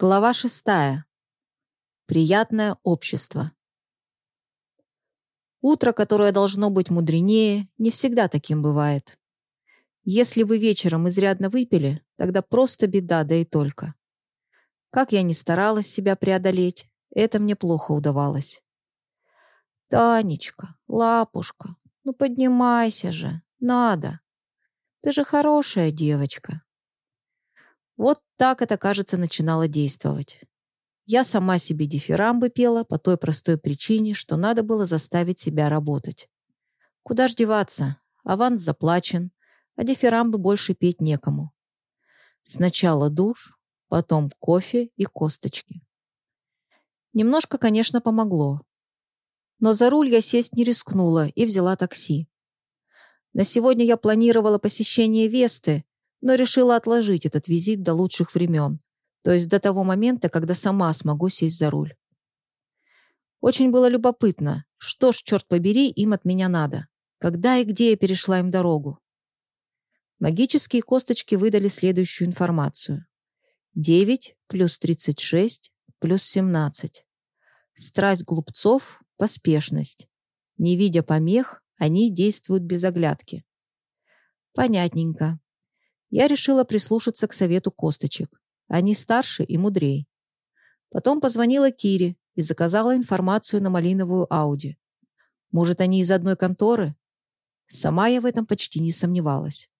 Глава шестая. Приятное общество. Утро, которое должно быть мудренее, не всегда таким бывает. Если вы вечером изрядно выпили, тогда просто беда, да и только. Как я ни старалась себя преодолеть, это мне плохо удавалось. «Танечка, лапушка, ну поднимайся же, надо. Ты же хорошая девочка». Вот так это, кажется, начинало действовать. Я сама себе дифирамбы пела по той простой причине, что надо было заставить себя работать. Куда ж деваться? Аванс заплачен, а дифирамбы больше петь некому. Сначала душ, потом кофе и косточки. Немножко, конечно, помогло. Но за руль я сесть не рискнула и взяла такси. На сегодня я планировала посещение Весты, но решила отложить этот визит до лучших времен, то есть до того момента, когда сама смогу сесть за руль. Очень было любопытно, что ж, черт побери, им от меня надо, когда и где я перешла им дорогу. Магические косточки выдали следующую информацию. 9 плюс 36 плюс 17. Страсть глупцов – поспешность. Не видя помех, они действуют без оглядки. Понятненько я решила прислушаться к совету косточек. Они старше и мудрее. Потом позвонила Кире и заказала информацию на малиновую Ауди. Может, они из одной конторы? Сама я в этом почти не сомневалась.